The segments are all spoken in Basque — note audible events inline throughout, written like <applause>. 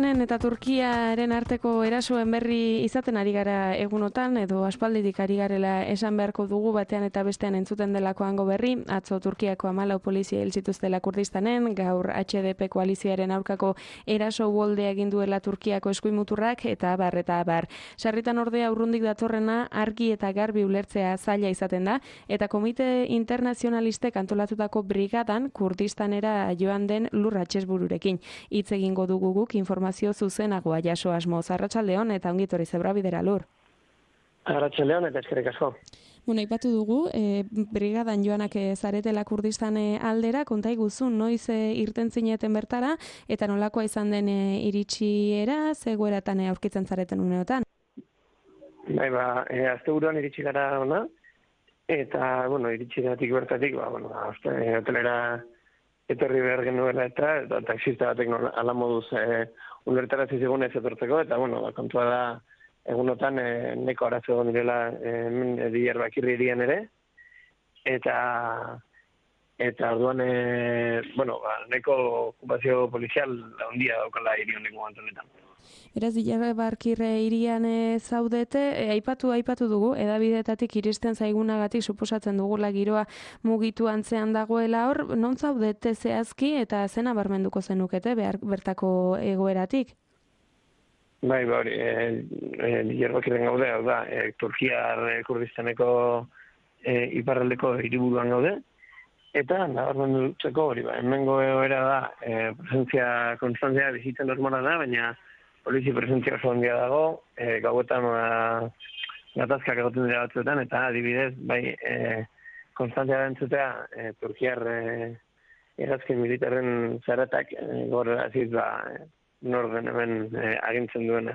Kurdistanen eta Turkiaren arteko erasoen berri izaten ari gara egunotan edo aspalditik ari garela esan beharko dugu batean eta bestean entzuten delakoango berri, atzo Turkiako amalau polizia hil zituztela Kurdistanen, gaur HDP koalizioaren aurkako eraso bolde egin duela Turkiako eskuimuturrak eta bar eta bar. Sarritan ordea urrundik datorrena argi eta garbi ulertzea zaila izaten da eta komite internazionalistek antolatutako brigadan Kurdistanera joan den lurratxez bururekin. Itz egingo dugu guk informazio zuzenagoa jaso asmo zarratxaldeon eta ongitori zebra bidera lur. Arratxaldeon eta eskerrik asko. Bueno, ipatu dugu, e, brigadan joanak e, zaretela kurdistane aldera, konta iguzun, noiz e, irten zineten bertara, eta nolakoa izan den e, iritsiera, zegoeratan e, aurkitzen zareten uneotan? Bai, ba, e, azte buruan iritsi gara ona, eta, bueno, iritsi datik bertatik, ba, bueno, azte, hotelera etorri behar genuela eta, eta taxista batek ala moduz e, ulertara zizigun ez etortzeko, eta bueno, ba, kontua da egunotan e, neko arazo egon direla e, irian ere, eta eta orduan, e, bueno, ba, neko okupazio polizial handia daukala irion neko antonetan. Beraz, dilarre barkirre irian e, zaudete, e, aipatu aipatu dugu, edabidetatik iristen zaigunagatik suposatzen dugula giroa mugitu antzean dagoela hor, non zaudete zehazki eta zena barmenduko zenukete behar, bertako egoeratik? Bai, bai, e, e, bakirren gaude, hau da, e, Turkiar e, kurdistaneko e, iparraldeko hiriburuan gaude, eta nabarmendutzeko hori, ba, hemengo egoera da, e, presentzia konstantzia bizitzen normala da, baina polizi presentzia oso handia dago, e, gauetan ba, gatazkak egoten dira batzuetan, eta adibidez, bai, e, konstantzia bentzutea, e, Turkiar e, erazkin militarren zaratak, e, gore aziz, ba, norden hemen e, agintzen duen,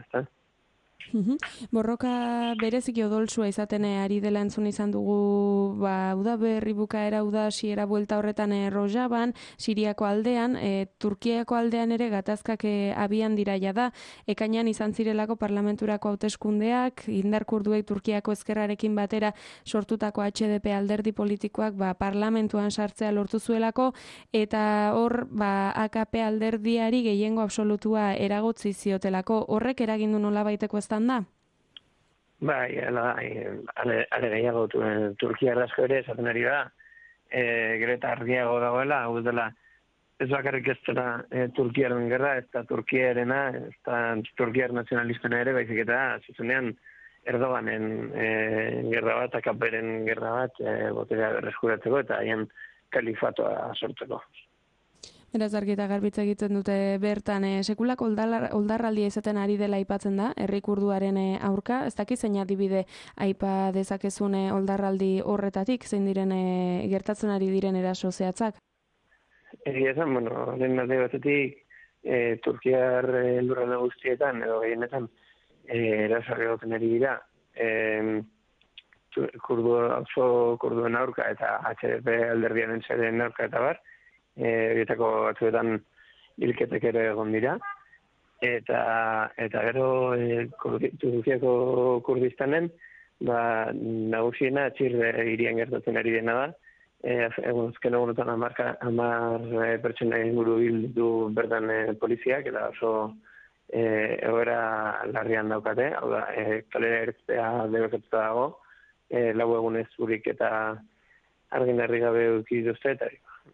Borroka berezik odoltsua izaten ari dela entzun izan dugu ba, uda berri bukaera uda siera buelta horretan e, rojaban, siriako aldean, e, turkiako aldean ere gatazkak e, abian diraia da, ekainan izan zirelako parlamenturako hauteskundeak, indar kurduek turkiako ezkerrarekin batera sortutako HDP alderdi politikoak ba, parlamentuan sartzea lortu zuelako, eta hor ba, AKP alderdiari gehiengo absolutua eragotzi ziotelako, horrek eragindu nola baiteko ez da? Bai, ala, ale, ale gehiago tu, Turkia errazko ere esaten ari da, e, gero eta argiago dagoela, hau dela, ez bakarrik ez dela e, Turkiaren gerra, ez da Turkiarena, ez da Turkiar nazionalistena ere, baizik eta zuzenean Erdoganen e, gerra bat, akaperen gerra bat, e, boterea berreskuratzeko eta haien kalifatoa sortzeko. Beraz argi eta garbitza egiten dute bertan e, sekulako oldarraldia izaten ari dela aipatzen da, errikurduaren eh, aurka, ez dakiz zein adibide aipa dezakezune oldarraldi horretatik, zein diren e, gertatzen ari diren eraso zehatzak? Egia esan, bueno, den alde batetik, e, Turkiar e, lurra guztietan, edo gehienetan, e, eraso egoten ari dira, e, kurdu, kurduen aurka eta HDP alderdian entzaren aurka eta bar, egiteko batzuetan hilketek ere egon dira. Eta, eta gero e, Turkiako kurdistanen, ba, nagusiena txirre irian gertatzen ari dena da. E, egun azken egunotan amarka, amar e, pertsona inguru du bertan e, poliziak, eta oso e, egoera larrian daukate, hau da, e, kalera ertzea debekatuta dago, e, lau egunez zurik eta argin gabe ukiduzte, eta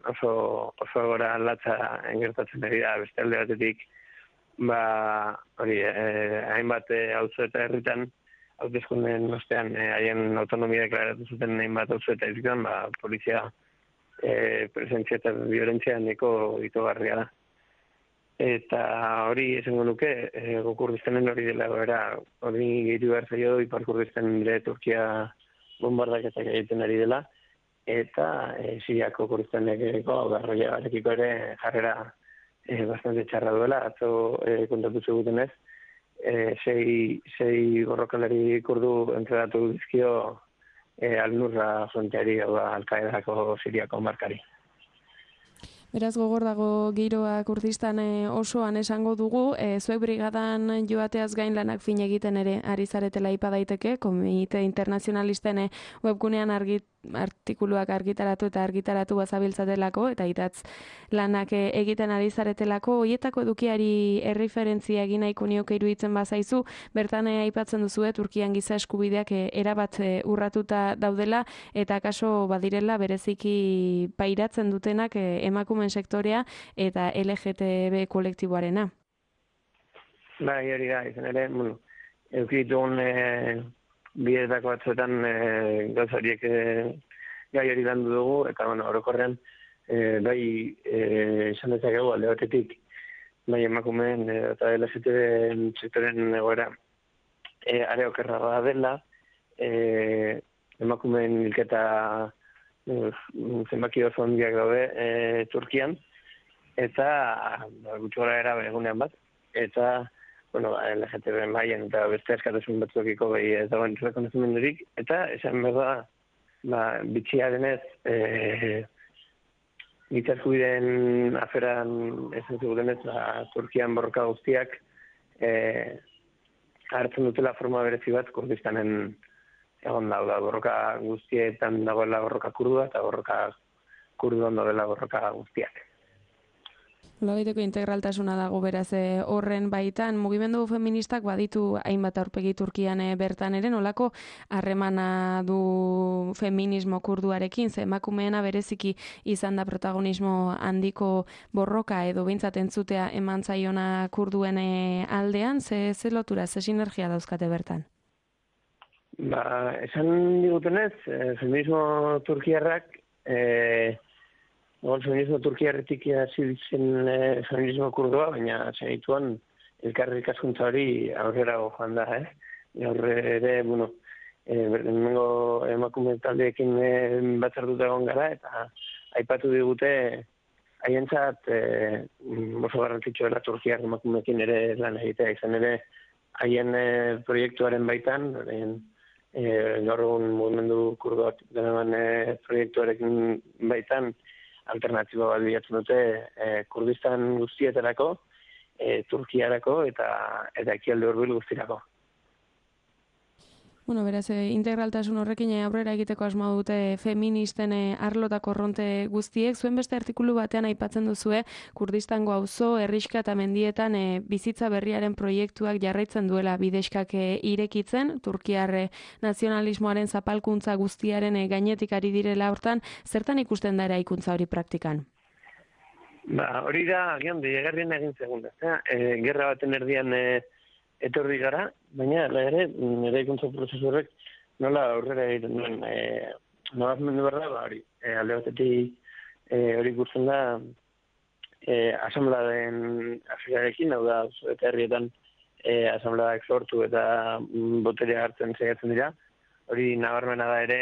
oso oso gora latza engertatzen ari da beste alde batetik ba hori eh hainbat auzo eta herritan hauteskunden ostean eh, haien autonomia deklaratu zuten hainbat auzo eta herritan ba polizia eh presentzia eta violentzia neko itogarria da. Eta hori esango nuke eh gokurdistenen hori dela era hori gehitu behar zaio ipar kurdisten Turkia bombardaketak egiten ari dela eta e, siriako kuristenekeko garroia barekiko ere jarrera e, bastante txarra duela, atzo e, kontatu zeguten ez, e, sei, sei gorrokalari kurdu entredatu dizkio e, alnurra fronteari, hau da, alkaedako siriako markari. Beraz gogor dago giroa kurdistan osoan esango dugu, e, zuek brigadan joateaz gain lanak fin egiten ere ari zaretela ipa daiteke, komite internazionalisten webgunean argit artikuluak argitaratu eta argitaratu bazabiltzatelako, eta itatz lanak eh, egiten ari zaretelako, hoietako edukiari erreferentzia egin nahiko nioke iruditzen bazaizu, bertan eh, aipatzen duzu, Turkian giza eskubideak erabat urratuta daudela, eta kaso badirela bereziki pairatzen dutenak emakumen sektorea eta LGTB kolektiboarena. Bai, hori da, izan ere, bueno, eukitun e, bietako batzuetan e, gauza horiek e, gai hori landu dugu, eta bueno, orokorrean e, bai e, esan dezakegu alde batetik bai emakumeen e, eta LGTB sektoren egoera e, are okerra dela e, emakumeen hilketa e, zenbaki oso ondiak daude e, Turkian eta ba, gutxu gara era egunean bat eta bueno, ba, LGTB maien eta beste eskatasun batzukiko behi ez dagoen rekonozimendurik, eta esan behar da, ba, bitxia denez, e, gitzarku biden aferan ez entzugu denez, ba, Turkian borroka guztiak, e, hartzen dutela forma berezi bat kurdistanen egon da, da borroka guztietan dagoela borroka kurdua eta borroka kurduan dagoela borroka guztiak. Nolabaiteko integraltasuna dago beraz eh, horren baitan. Mugimendu feministak baditu hainbat aurpegi Turkian eh, bertan ere. Nolako harremana du feminismo kurduarekin? Ze emakumeena bereziki izan da protagonismo handiko borroka edo beintzat entzutea eman zaiona kurduen eh, aldean? Ze ze lotura ze sinergia dauzkate bertan? Ba, esan digutenez, feminismo turkiarrak eh Egon feminismo turkiarretik hasi zen e, feminismo kurdua, baina segituan elkarrik askuntza hori aurrera joan da, eh? Aurre ere, bueno, e, berdenengo emakume taldeekin e, batzartuta egon gara, eta aipatu digute haientzat e, oso garrantzitsua dela turkiar emakumeekin ere lan egitea, izan ere haien e, proiektuaren baitan, haien e, gaur egun mugimendu kurduak denean e, proiektuarekin baitan, alternatiba bat bilatzen dute e, Kurdistan guztietarako, e, Turkiarako eta eta ekialde hurbil guztirako. Bueno, beraz, e, integraltasun horrekin aurrera egiteko asmo dute feministen eh, arlotako ronte guztiek. Zuen beste artikulu batean aipatzen duzue, Kurdistango auzo herriska eta mendietan e, bizitza berriaren proiektuak jarraitzen duela bideskak irekitzen, Turkiarre nazionalismoaren zapalkuntza guztiaren gainetik ari direla hortan, zertan ikusten da eraikuntza hori praktikan? Ba, hori da, agian, egin segun, e, gerra baten erdian e, etorri gara, baina ere nire ikuntza prozesu horrek nola aurrera egiten duen e, nola mendu berda, ba, hori, e, alde batetik e, hori ikusten da e, asamladen afrikarekin, hau da, eta herrietan e, asamladak sortu eta mm, boterea hartzen segatzen dira, hori nabarmena da ere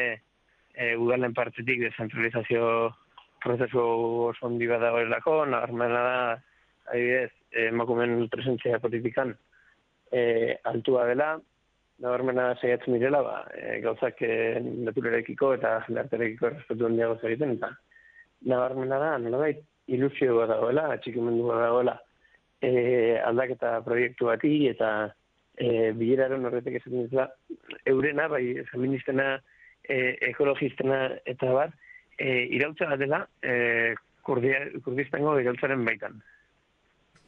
e, udalen partetik dezentralizazio prozesu oso ondi badagoelako, nabarmena da, adibidez, emakumen presentzia politikan, e, altua dela, nabarmena saiatzen direla, ba, e, gauzak e, naturerekiko eta jendarterekiko respetu handiago egiten eta nabarmena da, nolabait, ilusio bat dagoela, atxikimendu bat dagoela, e, aldaketa proiektu bati eta e, bileraren horretek esaten dira, eurena, bai, feministena, e, ekologistena eta bat, e, irautza bat dela, e, kurdistango irautzaren baitan.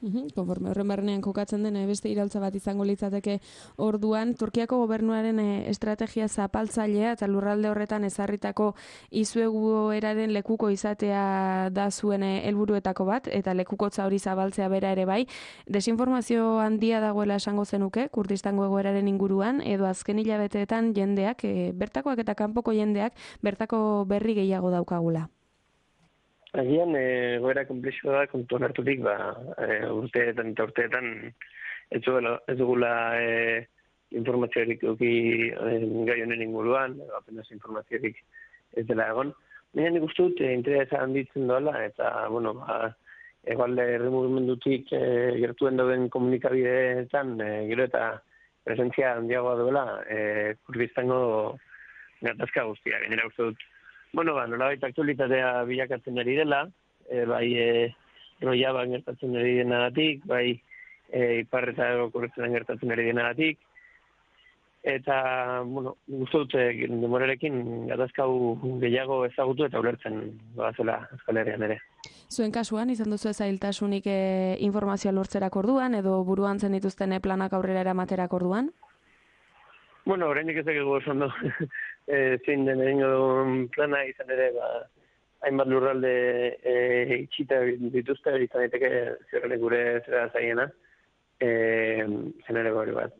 Konforme horren barnean kokatzen den beste iraltza bat izango litzateke orduan, Turkiako gobernuaren eh, estrategia zapaltzailea eta lurralde horretan ezarritako izuegu eraren lekuko izatea da zuen eh, helburuetako bat, eta lekukotza hori zabaltzea bera ere bai. Desinformazio handia dagoela esango zenuke, kurdistango egoeraren inguruan, edo azken hilabeteetan jendeak, e, bertakoak eta kanpoko jendeak, bertako berri gehiago daukagula. Agian, e, goera komplexua da, kontu hartutik, ba, e, urteetan eta urteetan, ez, ez dugula e, informazioarik duki e, gai honen inguruan, apenas informazioarik ez dela egon. Baina nik uste dut, e, interesa handitzen doela, eta, bueno, ba, egualde remugimendutik e, gertuen dauden komunikabideetan, e, gero eta presentzia handiagoa duela, e, kurdistango gatazka guztia, gainera uste dut, bueno, ba, nola baita aktualitatea bilakatzen ari dela, e, bai e, roia ban gertatzen ari denagatik, bai e, iparreta korretzen gertatzen ari denagatik, eta, bueno, guztu dute demorerekin gatazkau gehiago ezagutu eta ulertzen goazela Euskal Herrian ere. Zuen kasuan, izan duzu zailtasunik e, informazioa lortzerak orduan, edo buruan zen dituzten planak aurrera eramaterak orduan? Bueno, horreinik ez dugu oso ondo <laughs> e, zein den egin plana izan ere, ba, hainbat lurralde e, itxita dituzte, izan daiteke zerrele gure zera zaiena, e, zen ere gori bat.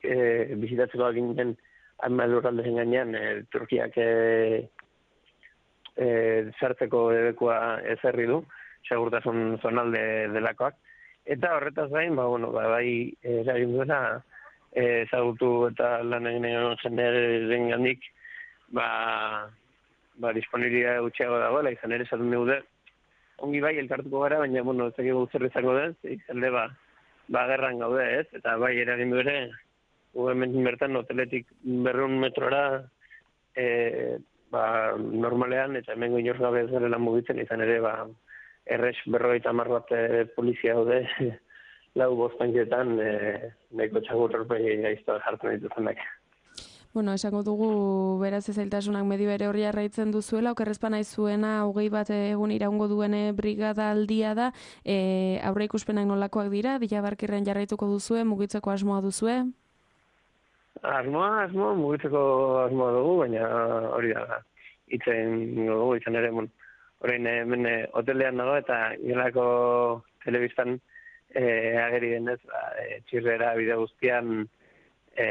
E, bizitatzeko egin den hainbat lurralde zen gainean, e, Turkiak e, e, zartzeko debekua ezerri du, segurtasun zonalde delakoak. Eta horretaz gain, ba, bueno, ba, bai, eragin duena, ezagutu eta lan egin egin jendearen gandik, ba, ba, disponibilidad gutxiago dagoela, izan ere esaten dugu ongi bai elkartuko gara, baina, bueno, ez dakik zer izango den, izan ba, ba, gerran gaude, ez? Eta bai, eragin du ere, hemen bertan hoteletik berreun metrora, e, ba, normalean, eta hemen goinor gabe ez gara mugitzen, izan ere, ba, errex berroita mar bat e, polizia daude, lau bostanketan e, nahiko txagur horpegi gaizto jartzen dituzenak. Bueno, esango dugu beraz ezailtasunak medio ere hori arraitzen duzuela, okerrezpa nahi zuena hogei bat egun iraungo duene brigada aldia da, e, aurre ikuspenak nolakoak dira, dila barkirren jarraituko duzue, mugitzeko asmoa duzue? Asmoa, asmoa, mugitzeko asmoa dugu, baina hori da, itzen dugu, itzen ere, bon, orain hemen hotelean dago eta gelako telebistan e, ageri denez, e, txirrera bide guztian e,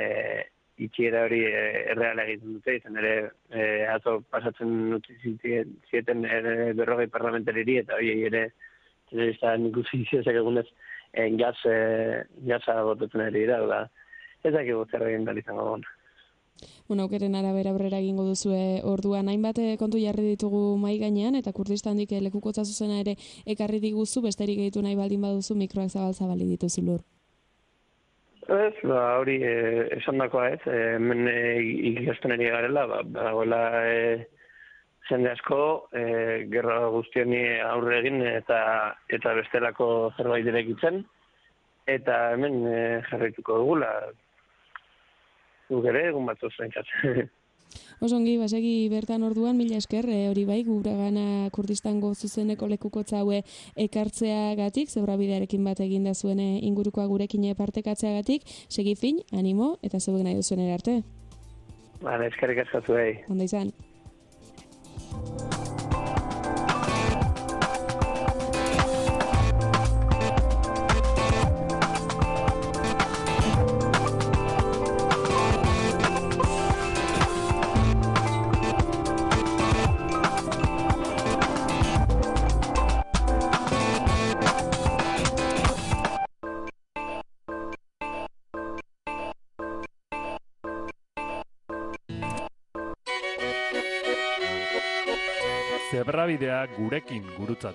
itxiera hori e, erreala egiten dute, izan ere e, ato pasatzen dute zieten ere berrogei parlamentariri, eta hori ere telebistan ikusi zizek egunez e, gaz, e, gaza botetzen ere dira, da, ez dakik zer egin dalizango gona. Bueno, aukeren arabera aurrera egingo duzu orduan. Hainbat eh, kontu jarri ditugu mai gainean eta kurdistandik eh, lekukotza zuzena ere ekarri diguzu besterik egitu nahi baldin baduzu mikroak zabal zabali dituzu lur. Ez, ba, hori eh, esan dakoa ez, eh, hemen eh, ikasten eri garela, ba, dagoela eh, jende asko, eh, gerra guztioni aurre egin eta eta bestelako zerbait direkitzen, eta hemen eh, jarrituko dugula, guk ere egun batzu zaintzatzen. <laughs> Osongi, basegi bertan orduan, mila esker, eh, hori bai, gura gana kurdistango zuzeneko lekuko txaue ekartzea gatik, zebra bidearekin bat eginda zuen eh, ingurukoa gurekin partekatzea gatik, segi fin, animo, eta zeuek nahi duzuen erarte. Bale, eskerrik askatu behi. Onda izan. Zebrabidea gurekin gurutzatu.